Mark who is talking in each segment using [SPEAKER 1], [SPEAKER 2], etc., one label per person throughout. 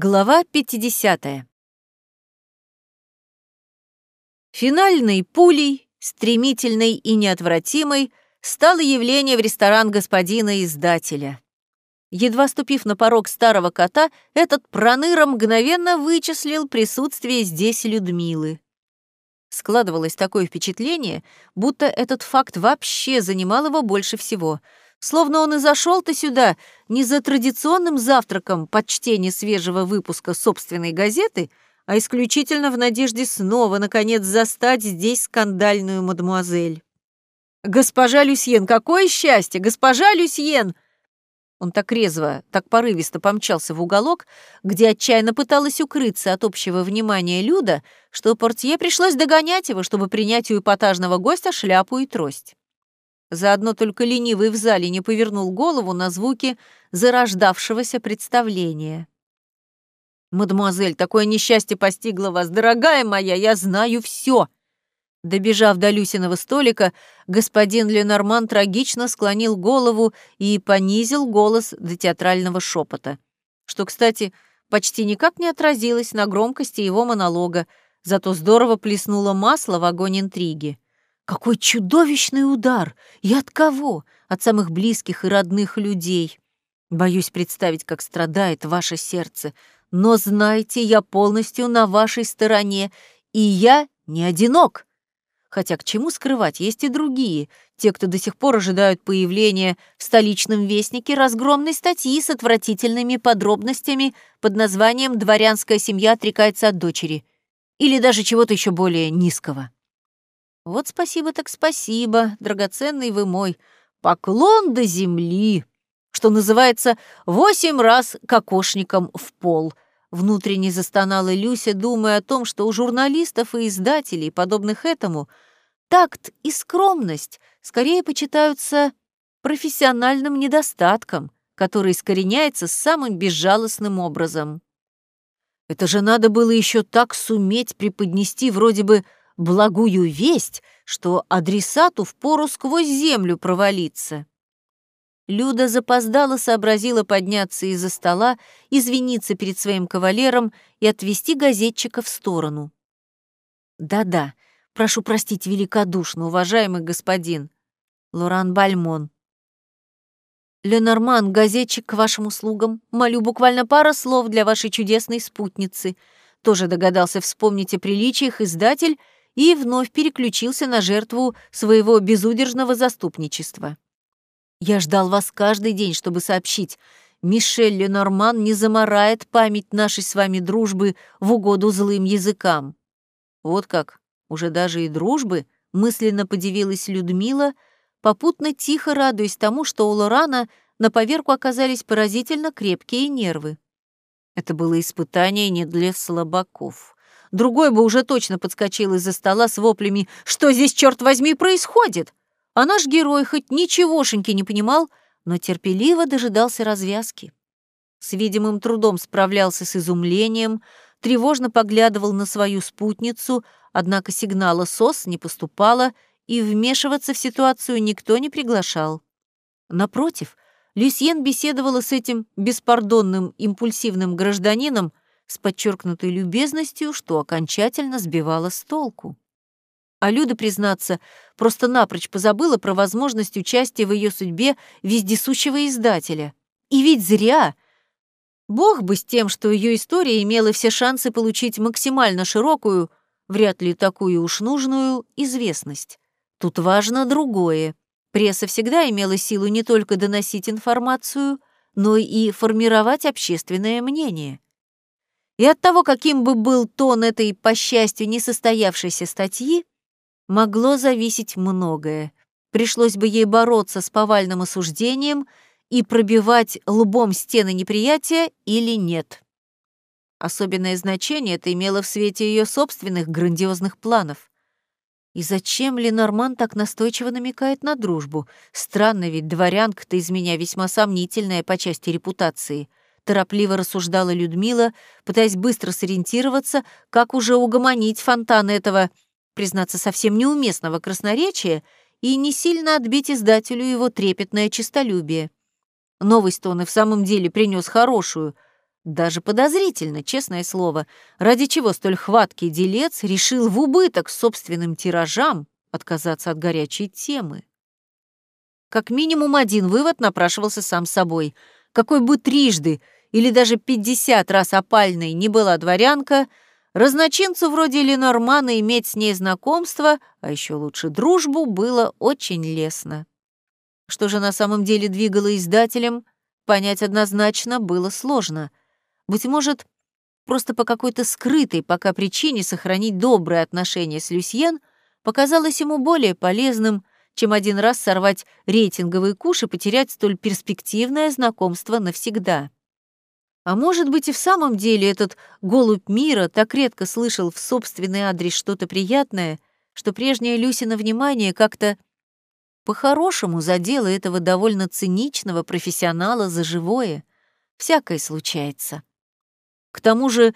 [SPEAKER 1] Глава 50. Финальной пулей, стремительной и неотвратимой, стало явление в ресторан господина-издателя. Едва ступив на порог старого кота, этот проныра мгновенно вычислил присутствие здесь Людмилы. Складывалось такое впечатление, будто этот факт вообще занимал его больше всего — Словно он и зашел-то сюда не за традиционным завтраком под чтение свежего выпуска собственной газеты, а исключительно в надежде снова, наконец, застать здесь скандальную мадемуазель. «Госпожа Люсьен, какое счастье! Госпожа Люсьен!» Он так резво, так порывисто помчался в уголок, где отчаянно пыталась укрыться от общего внимания Люда, что портье пришлось догонять его, чтобы принять у эпатажного гостя шляпу и трость. Заодно только ленивый в зале не повернул голову на звуки зарождавшегося представления. «Мадемуазель, такое несчастье постигло вас, дорогая моя, я знаю все!» Добежав до Люсиного столика, господин Ленорман трагично склонил голову и понизил голос до театрального шепота, что, кстати, почти никак не отразилось на громкости его монолога, зато здорово плеснуло масло в огонь интриги. Какой чудовищный удар! И от кого? От самых близких и родных людей. Боюсь представить, как страдает ваше сердце. Но знайте, я полностью на вашей стороне, и я не одинок. Хотя к чему скрывать, есть и другие, те, кто до сих пор ожидают появления в столичном вестнике разгромной статьи с отвратительными подробностями под названием «Дворянская семья отрекается от дочери» или даже чего-то еще более низкого. Вот спасибо так спасибо, драгоценный вы мой. Поклон до земли, что называется, восемь раз кокошником в пол. Внутренне застонала Люся, думая о том, что у журналистов и издателей, подобных этому, такт и скромность скорее почитаются профессиональным недостатком, который искореняется самым безжалостным образом. Это же надо было еще так суметь преподнести вроде бы благую весть, что адресату впору сквозь землю провалиться. Люда запоздала сообразила подняться из-за стола, извиниться перед своим кавалером и отвести газетчика в сторону. «Да-да, прошу простить великодушно, уважаемый господин. Лоран Бальмон». «Ленорман, газетчик к вашим услугам. Молю буквально пара слов для вашей чудесной спутницы». Тоже догадался вспомнить о приличиях издатель и вновь переключился на жертву своего безудержного заступничества. «Я ждал вас каждый день, чтобы сообщить. Мишель Ленорман не замарает память нашей с вами дружбы в угоду злым языкам». Вот как, уже даже и дружбы, мысленно подивилась Людмила, попутно тихо радуясь тому, что у Лорана на поверку оказались поразительно крепкие нервы. Это было испытание не для слабаков. Другой бы уже точно подскочил из-за стола с воплями «Что здесь, черт возьми, происходит?» А наш герой хоть ничегошеньки не понимал, но терпеливо дожидался развязки. С видимым трудом справлялся с изумлением, тревожно поглядывал на свою спутницу, однако сигнала СОС не поступало, и вмешиваться в ситуацию никто не приглашал. Напротив, Люсьен беседовала с этим беспардонным, импульсивным гражданином, с подчеркнутой любезностью, что окончательно сбивало с толку. А Люда, признаться, просто напрочь позабыла про возможность участия в ее судьбе вездесущего издателя. И ведь зря! Бог бы с тем, что ее история имела все шансы получить максимально широкую, вряд ли такую уж нужную, известность. Тут важно другое. Пресса всегда имела силу не только доносить информацию, но и формировать общественное мнение. И от того, каким бы был тон этой, по счастью, несостоявшейся статьи, могло зависеть многое. Пришлось бы ей бороться с повальным осуждением и пробивать лбом стены неприятия или нет. Особенное значение это имело в свете ее собственных грандиозных планов. И зачем Ленорман так настойчиво намекает на дружбу? Странно ведь, дворянка-то из меня весьма сомнительная по части репутации торопливо рассуждала Людмила, пытаясь быстро сориентироваться, как уже угомонить фонтан этого, признаться, совсем неуместного красноречия и не сильно отбить издателю его трепетное честолюбие. Новость он и в самом деле принес хорошую. Даже подозрительно, честное слово, ради чего столь хваткий делец решил в убыток собственным тиражам отказаться от горячей темы. Как минимум один вывод напрашивался сам собой. Какой бы трижды или даже пятьдесят раз опальной не была дворянка, разночинцу вроде Ленормана иметь с ней знакомство, а еще лучше дружбу, было очень лестно. Что же на самом деле двигало издателем, понять однозначно было сложно. Быть может, просто по какой-то скрытой пока причине сохранить добрые отношения с Люсьен показалось ему более полезным, чем один раз сорвать рейтинговый куш и потерять столь перспективное знакомство навсегда. А может быть и в самом деле этот голубь мира так редко слышал в собственный адрес что-то приятное, что прежнее Люсина внимание как-то по-хорошему задело этого довольно циничного профессионала за живое. Всякое случается. К тому же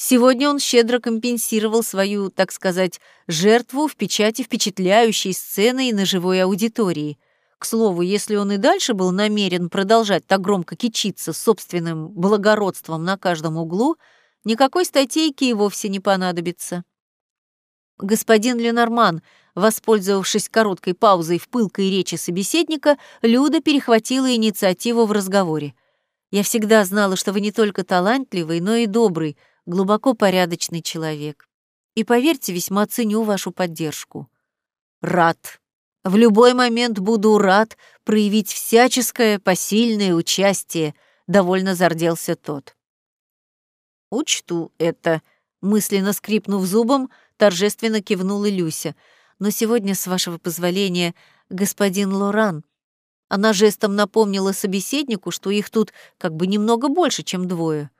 [SPEAKER 1] Сегодня он щедро компенсировал свою, так сказать, жертву в печати впечатляющей сцены и на живой аудитории. К слову, если он и дальше был намерен продолжать так громко кичиться собственным благородством на каждом углу, никакой статейки и вовсе не понадобится. Господин Ленорман, воспользовавшись короткой паузой в пылкой речи собеседника, Люда перехватила инициативу в разговоре. «Я всегда знала, что вы не только талантливый, но и добрый, глубоко порядочный человек. И поверьте, весьма ценю вашу поддержку. Рад. В любой момент буду рад проявить всяческое посильное участие, довольно зарделся тот. Учту это, мысленно скрипнув зубом, торжественно кивнула Люся. Но сегодня, с вашего позволения, господин Лоран, она жестом напомнила собеседнику, что их тут как бы немного больше, чем двое.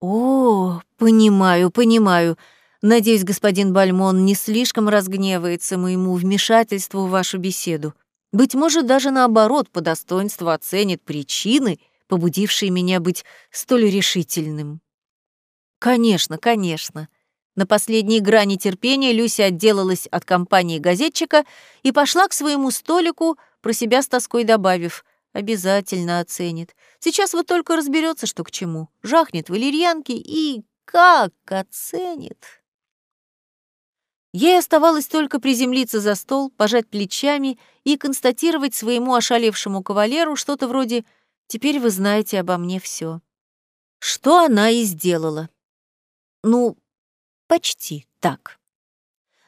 [SPEAKER 1] «О, понимаю, понимаю. Надеюсь, господин Бальмон не слишком разгневается моему вмешательству в вашу беседу. Быть может, даже наоборот, по достоинству оценит причины, побудившие меня быть столь решительным». «Конечно, конечно». На последней грани терпения Люся отделалась от компании газетчика и пошла к своему столику, про себя с тоской добавив — Обязательно оценит. Сейчас вот только разберется, что к чему. Жахнет валерьянки и как оценит. Ей оставалось только приземлиться за стол, пожать плечами и констатировать своему ошалевшему кавалеру что-то вроде «Теперь вы знаете обо мне все. Что она и сделала. Ну, почти так.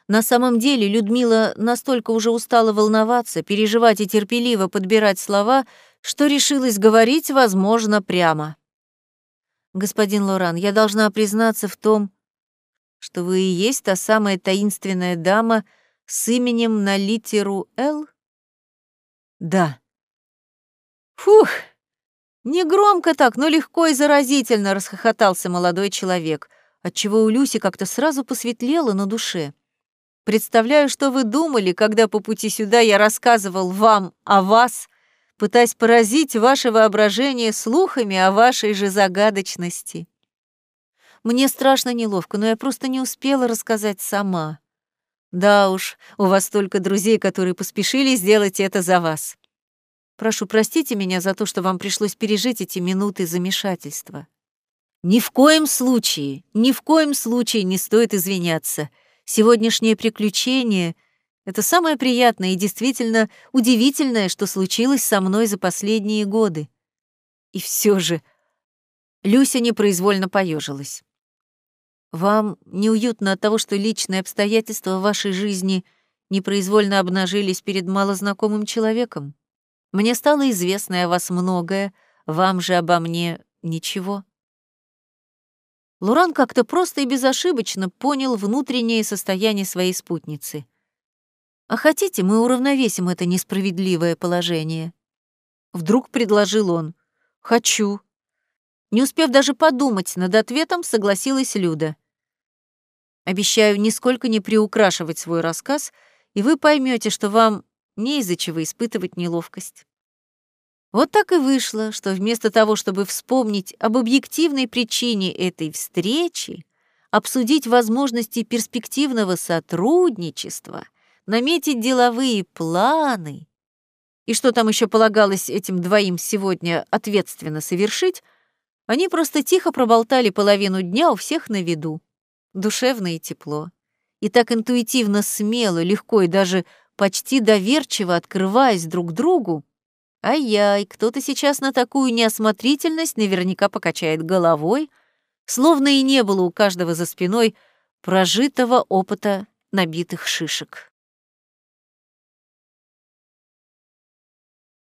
[SPEAKER 1] На самом деле Людмила настолько уже устала волноваться, переживать и терпеливо подбирать слова, что решилась говорить, возможно, прямо. «Господин Лоран, я должна признаться в том, что вы и есть та самая таинственная дама с именем на литеру «Л»?» «Да». «Фух!» Не громко так, но легко и заразительно расхохотался молодой человек, отчего у Люси как-то сразу посветлело на душе. Представляю, что вы думали, когда по пути сюда я рассказывал вам о вас, пытаясь поразить ваше воображение слухами о вашей же загадочности. Мне страшно неловко, но я просто не успела рассказать сама. Да уж, у вас столько друзей, которые поспешили сделать это за вас. Прошу, простите меня за то, что вам пришлось пережить эти минуты замешательства. Ни в коем случае, ни в коем случае не стоит извиняться — Сегодняшнее приключение — это самое приятное и действительно удивительное, что случилось со мной за последние годы. И все же Люся непроизвольно поежилась. Вам неуютно от того, что личные обстоятельства вашей жизни непроизвольно обнажились перед малознакомым человеком? Мне стало известно о вас многое, вам же обо мне ничего. Луран как-то просто и безошибочно понял внутреннее состояние своей спутницы. «А хотите, мы уравновесим это несправедливое положение?» Вдруг предложил он. «Хочу». Не успев даже подумать над ответом, согласилась Люда. «Обещаю нисколько не приукрашивать свой рассказ, и вы поймете, что вам не из-за чего испытывать неловкость». Вот так и вышло, что вместо того, чтобы вспомнить об объективной причине этой встречи, обсудить возможности перспективного сотрудничества, наметить деловые планы и что там еще полагалось этим двоим сегодня ответственно совершить, Они просто тихо проболтали половину дня у всех на виду. Душевно и тепло. И так интуитивно смело, легко и даже почти доверчиво открываясь друг другу. Ай-яй, кто-то сейчас на такую неосмотрительность наверняка покачает головой, словно и не было у каждого за спиной прожитого опыта набитых шишек.